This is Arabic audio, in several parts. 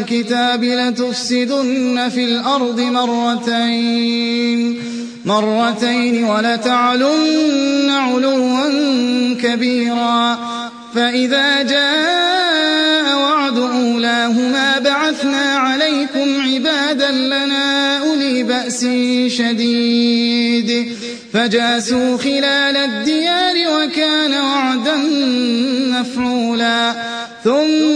الكتاب لتفسدن في الأرض مرتين مرتين ولتعلن علوا كبيرا. فإذا جاء وعد أولاهما بعثنا عليكم عبادا لنا أولي بأس شديد. فجاسوا خلال الديار وكان وعدا مفعولا. ثم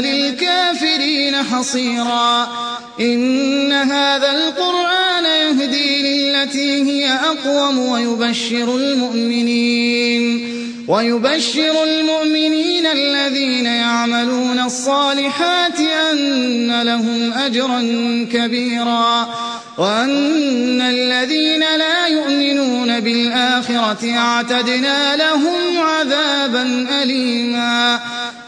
للكافرين حصيرا. إن هذا القرآن يهدي للتي هي أقوم ويبشر المؤمنين. ويبشر المؤمنين الذين يعملون الصالحات أن لهم أجرا كبيرا. وأن الذين لا يؤمنون بالآخرة أعتدنا لهم عذابا أليما.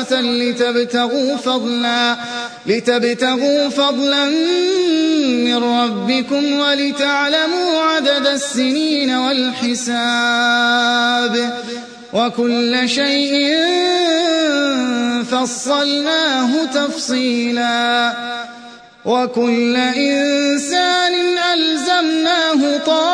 لتبتغوا فضلا لتبتغوا فضلا من ربكم ولتعلموا عدد السنين والحساب. وكل شيء فصلناه تفصيلا. وكل إنسان ألزمناه طائره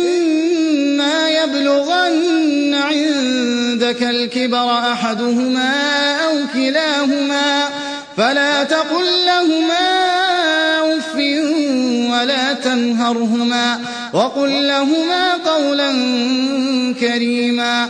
عندك الكبر أحدهما أو كلاهما فلا تقل لهما أف ولا تنهرهما وقل لهما قولا كريما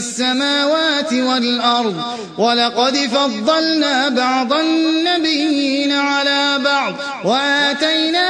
السماوات والأرض. ولقد فضلنا بعض النبيين على بعض. وآتينا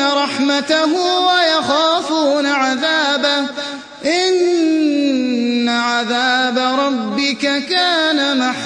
رحمته ويخافون عذابه. إن عذاب ربك كان محذورا.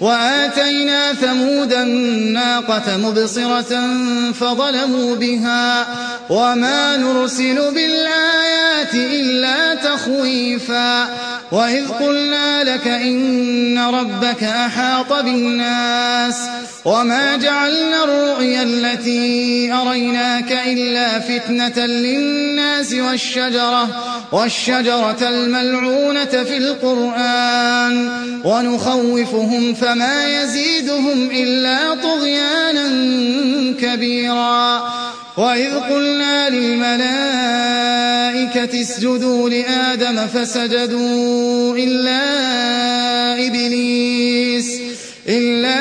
وآتينا ثمود الناقة مبصرة فظلموا بها وما نرسل بالآيات الآيات إلا تخويفا وإذ قلنا لك إن ربك أحاط بالناس وما جعلنا الرؤيا التي أريناك إلا فتنة للناس والشجرة والشجرة الملعونة في القرآن ونخوفهم فما يزيدهم إلا طغيانا كبيرا. وإذ قلنا للملائكة اسجدوا لآدم فسجدوا إلا إبليس إلا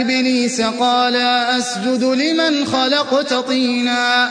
إبليس قال أسجد لمن خلقت طينا.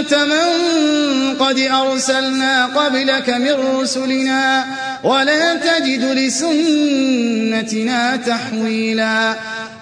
سنة من قد أرسلنا قبلك من رسلنا ولا تجد لسنتنا تحويلا.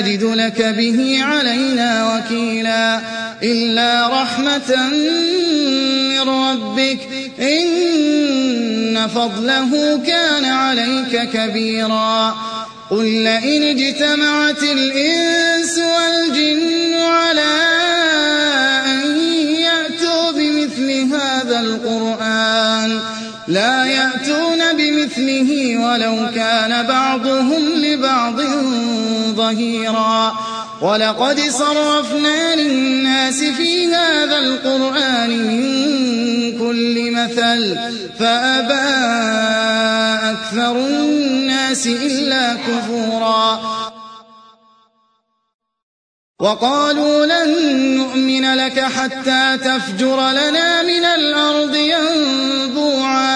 تجد لك به علينا وكيلا إلا رحمة من ربك إن فضله كان عليك كبيرا قل لئن اجتمعت الإنس والجن على أن يأتوا بمثل هذا القرآن لا يأتون بمثله ولو كان بعضهم لبعض ظهيرا. ولقد صرفنا للناس في هذا القرآن من كل مثل فأبى أكثر الناس إلا كفورا. وقالوا لن نؤمن لك حتى تفجر لنا من الأرض ينبوعا.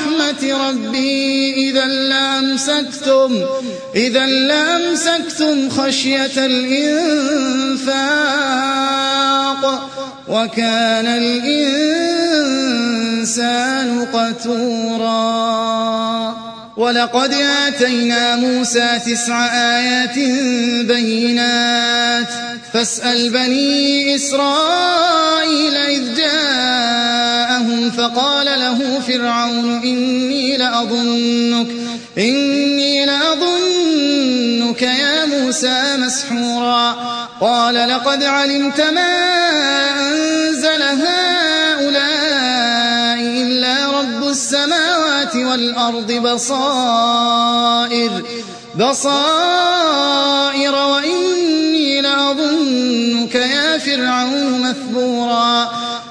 ربي إذا لأمسكتم إذا لأمسكتم خشية الإنفاق وكان الإنسان قتوراً. ولقد آتينا موسى تسع آيات بينات فاسأل بني إسرائيل إذ جاءهم فقال له فرعون إني لأظنك إني لأظنك يا موسى مسحورا. قال لقد علمت ما أنزل هؤلاء إلا رب السماوات والأرض بصائر بصائر وإني لأظنك يا فرعون مثبورا.